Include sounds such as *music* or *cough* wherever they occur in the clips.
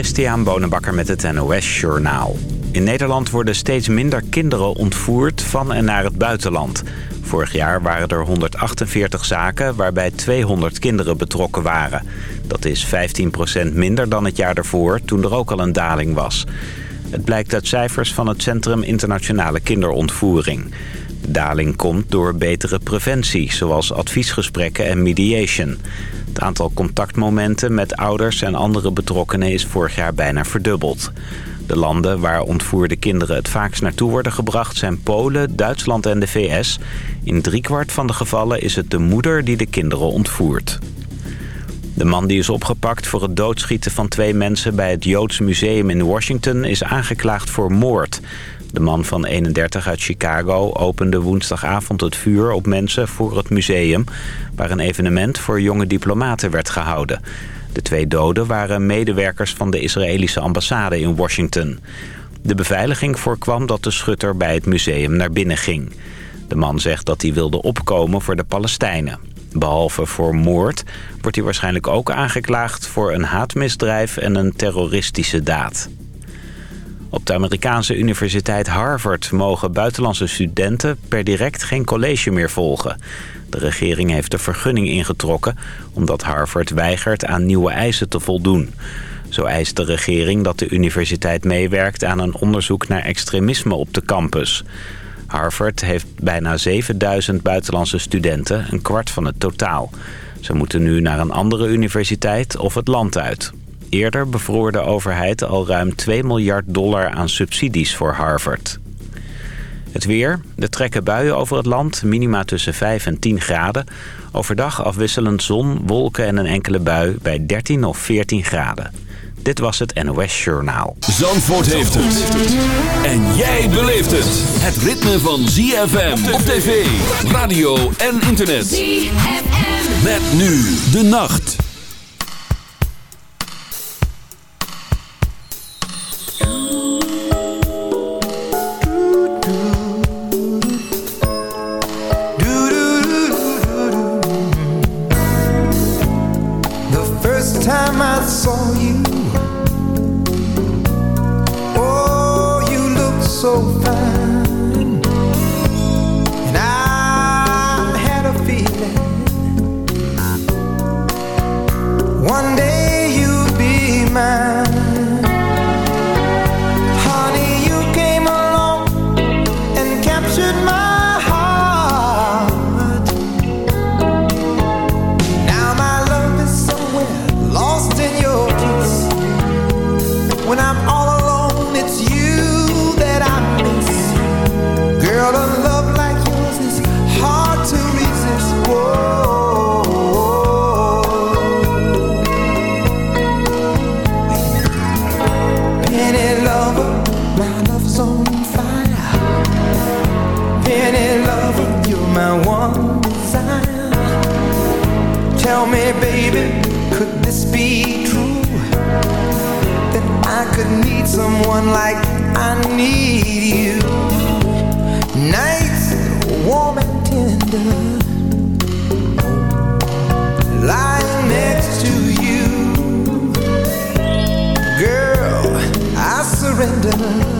Christian Bonenbakker met het NOS Journaal. In Nederland worden steeds minder kinderen ontvoerd van en naar het buitenland. Vorig jaar waren er 148 zaken waarbij 200 kinderen betrokken waren. Dat is 15% minder dan het jaar daarvoor, toen er ook al een daling was. Het blijkt uit cijfers van het Centrum Internationale Kinderontvoering. De daling komt door betere preventie, zoals adviesgesprekken en mediation. Het aantal contactmomenten met ouders en andere betrokkenen is vorig jaar bijna verdubbeld. De landen waar ontvoerde kinderen het vaakst naartoe worden gebracht zijn Polen, Duitsland en de VS. In driekwart van de gevallen is het de moeder die de kinderen ontvoert. De man die is opgepakt voor het doodschieten van twee mensen bij het Joods Museum in Washington is aangeklaagd voor moord. De man van 31 uit Chicago opende woensdagavond het vuur op mensen voor het museum... waar een evenement voor jonge diplomaten werd gehouden. De twee doden waren medewerkers van de Israëlische ambassade in Washington. De beveiliging voorkwam dat de schutter bij het museum naar binnen ging. De man zegt dat hij wilde opkomen voor de Palestijnen. Behalve voor moord wordt hij waarschijnlijk ook aangeklaagd voor een haatmisdrijf en een terroristische daad. Op de Amerikaanse universiteit Harvard mogen buitenlandse studenten per direct geen college meer volgen. De regering heeft de vergunning ingetrokken omdat Harvard weigert aan nieuwe eisen te voldoen. Zo eist de regering dat de universiteit meewerkt aan een onderzoek naar extremisme op de campus. Harvard heeft bijna 7000 buitenlandse studenten, een kwart van het totaal. Ze moeten nu naar een andere universiteit of het land uit. Eerder bevroor de overheid al ruim 2 miljard dollar aan subsidies voor Harvard. Het weer. Er trekken buien over het land. Minima tussen 5 en 10 graden. Overdag afwisselend zon, wolken en een enkele bui bij 13 of 14 graden. Dit was het NOS Journaal. Zandvoort heeft het. En jij beleeft het. Het ritme van ZFM op tv, radio en internet. ZFM. Met nu de nacht. Girl,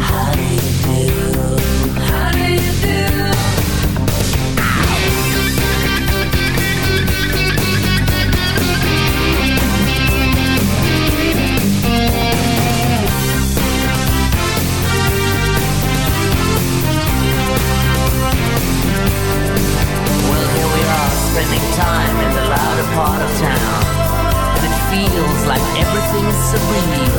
Everything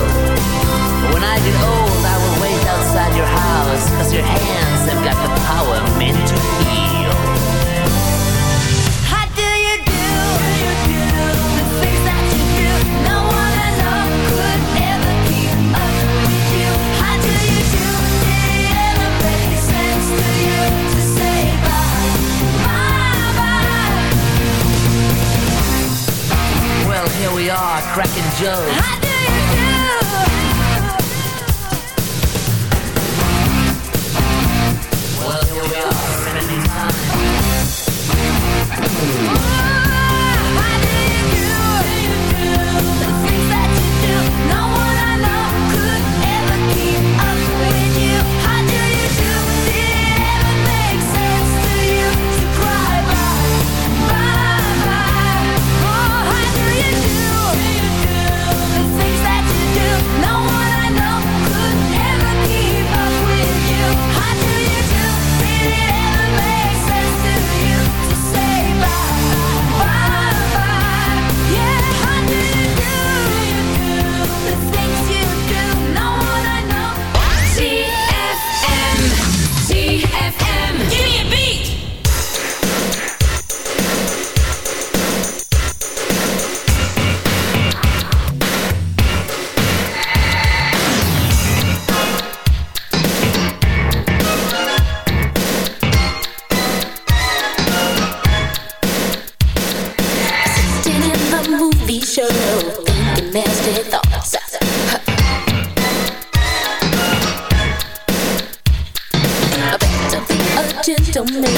a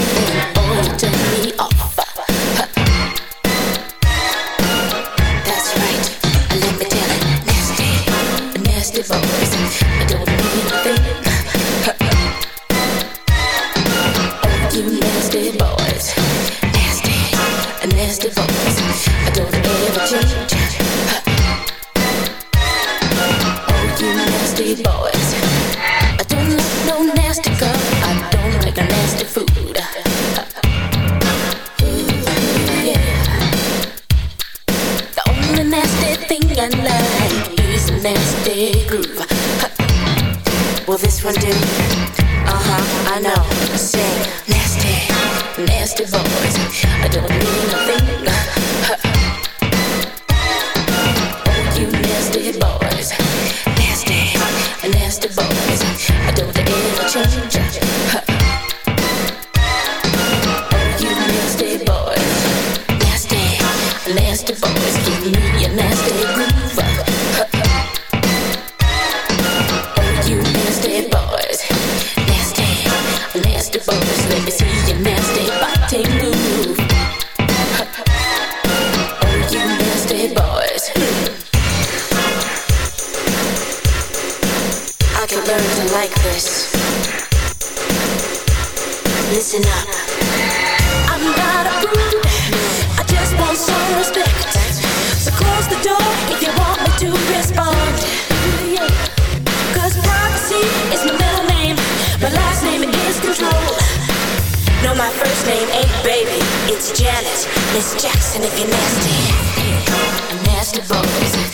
name ain't baby. It's Janet, Miss Jackson if you're nasty. I'm nasty boys.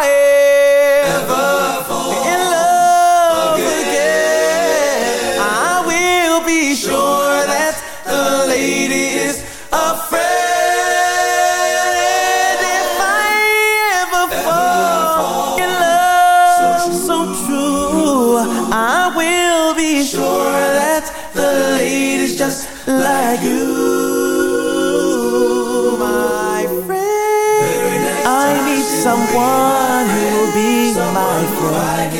caer. be so my friend.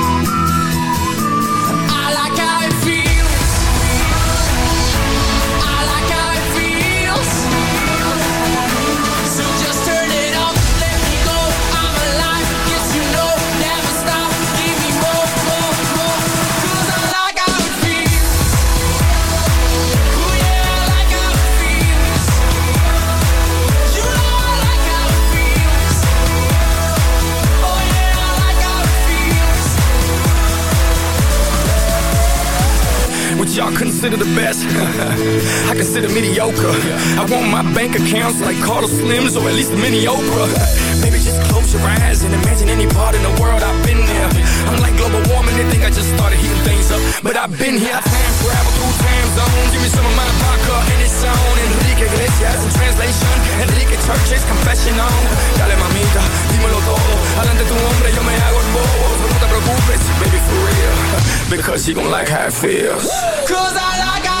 y'all consider the best. *laughs* I consider mediocre. I want my bank accounts like Carlos Slim's or at least Mini Oprah. And Imagine any part in the world, I've been there. I'm like global warming, they think I just started heating things up. But I've been here. I time travel through time zones. Give me some of my vodka and it's on. Enrique Iglesias in translation. Enrique Church's confession on. Dale mamita, dímelo todo. Adelante tu hombre, yo me hago el bobo. No te preocupes, baby, for real. Because you gon' like how it feels. Cause I like how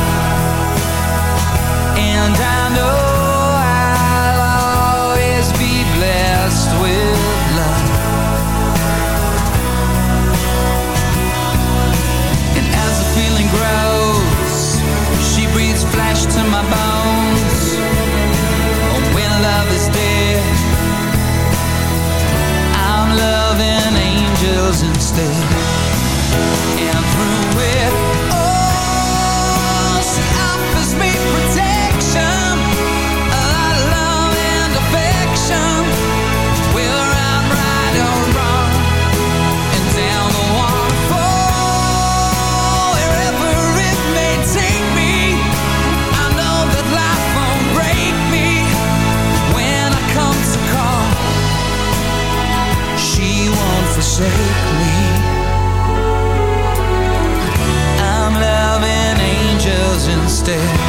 to my bones. When love is dead. I'm loving angels instead. instead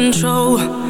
control.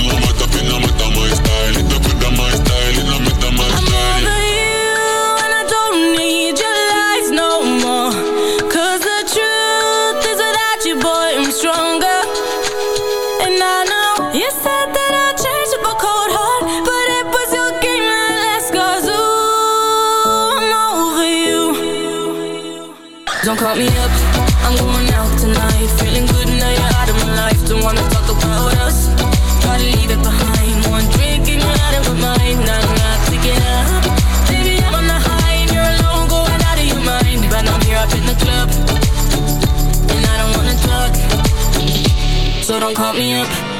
Call me up.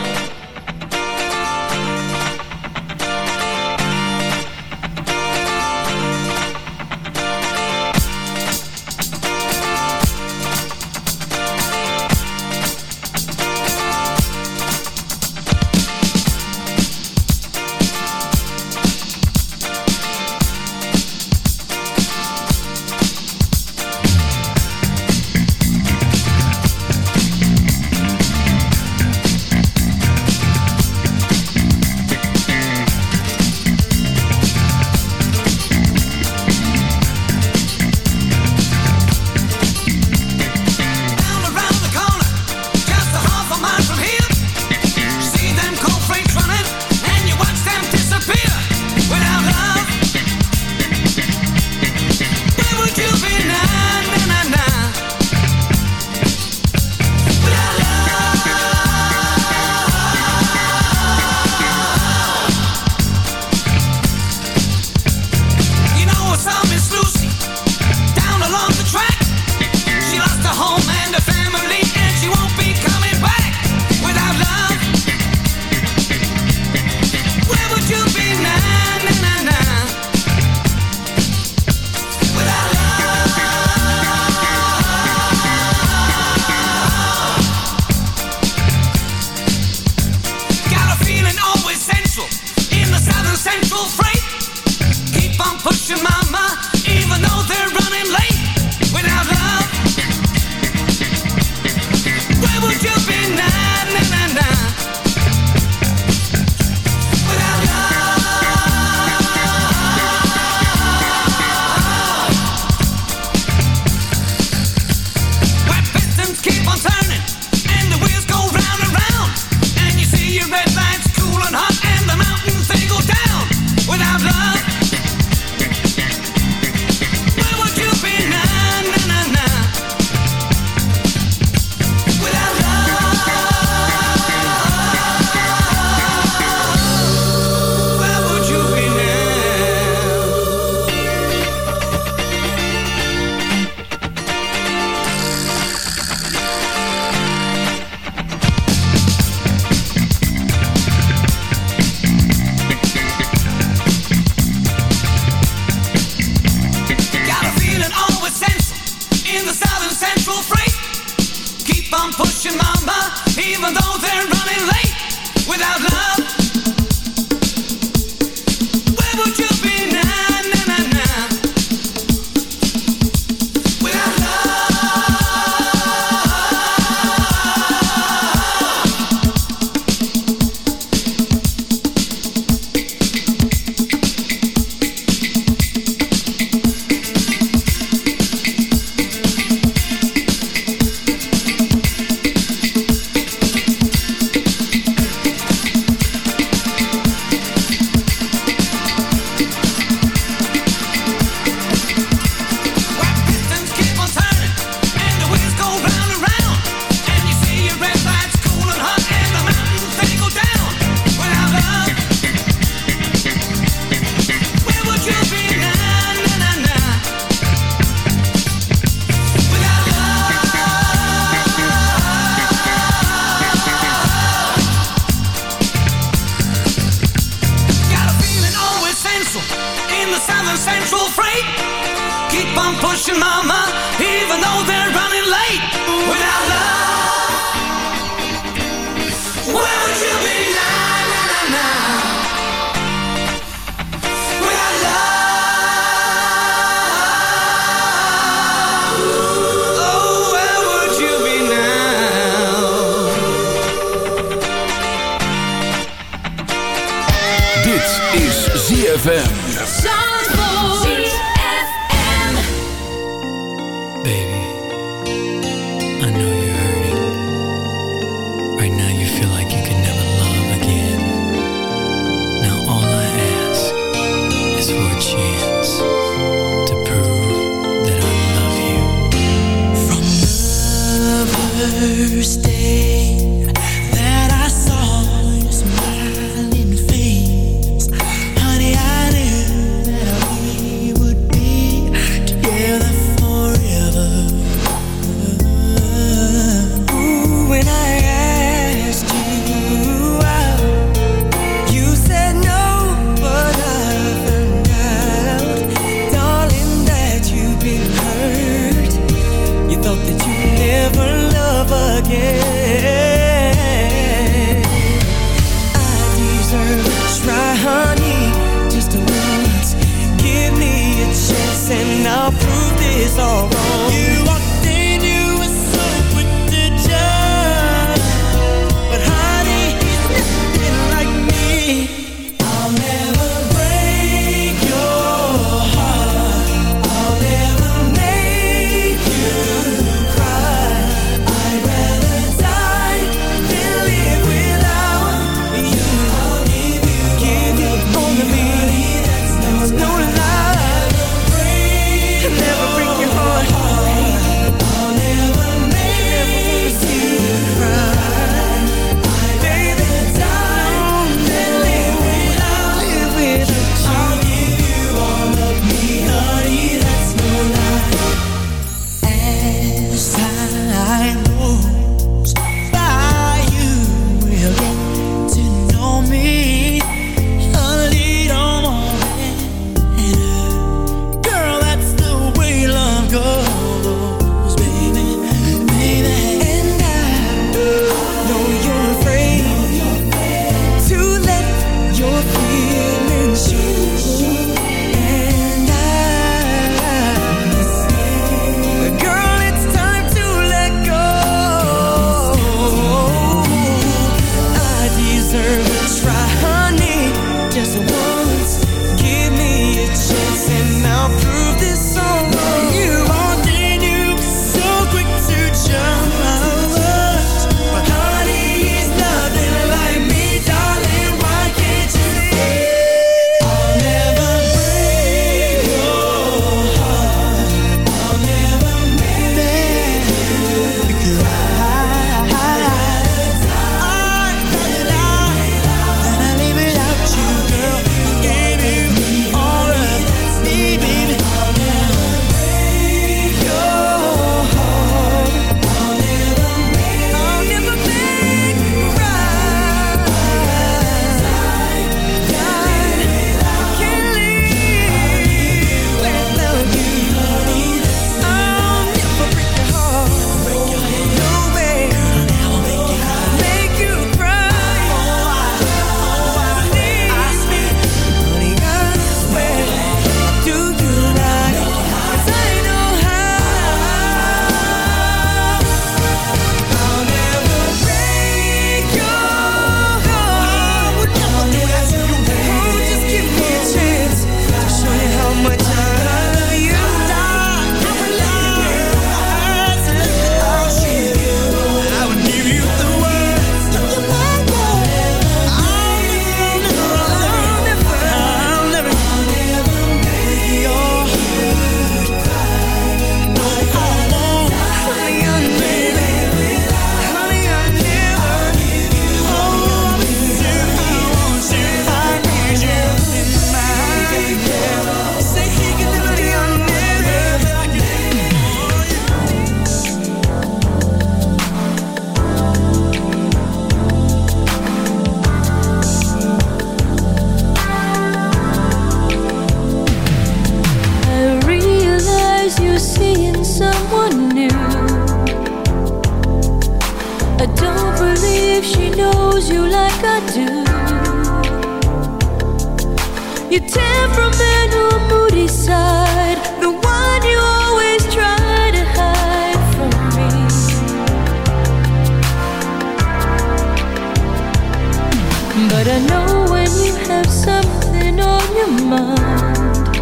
I know when you have something on your mind.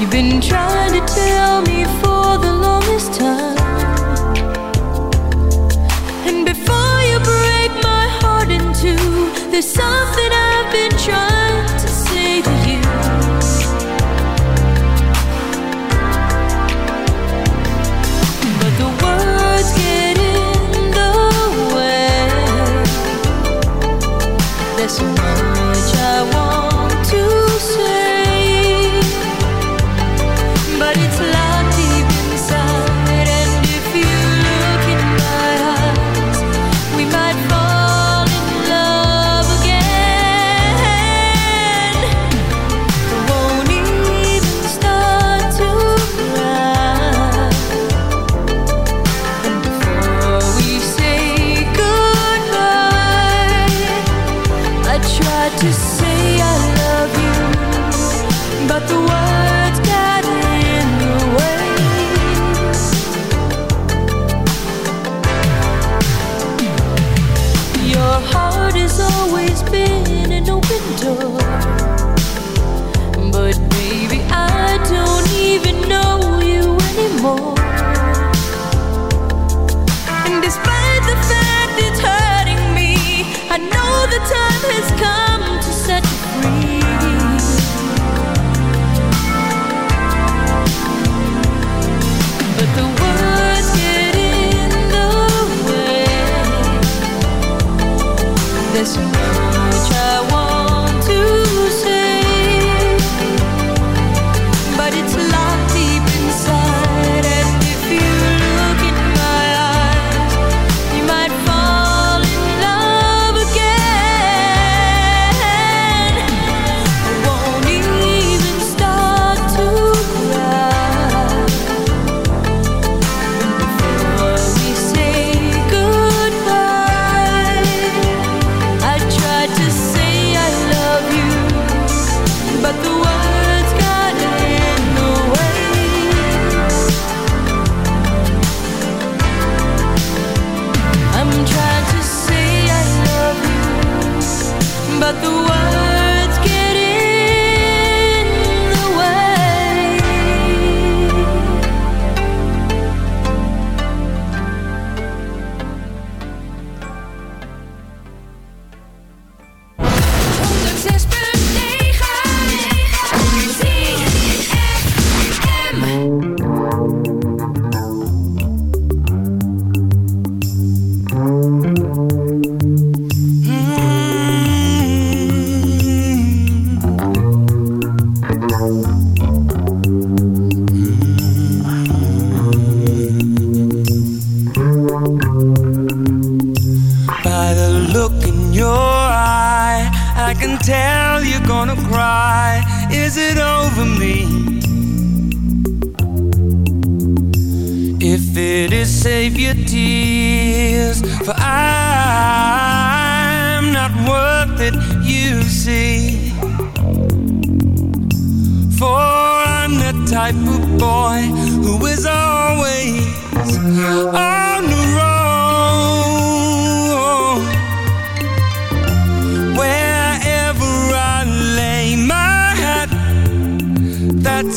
You've been trying to tell me for the longest time. And before you break my heart in two, there's something I've been trying.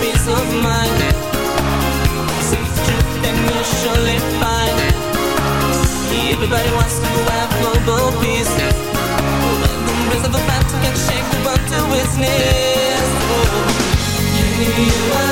peace of mind. Seems the truth you'll surely find. Everybody wants to have global peace. But the of a can shake the to its knees oh, yeah,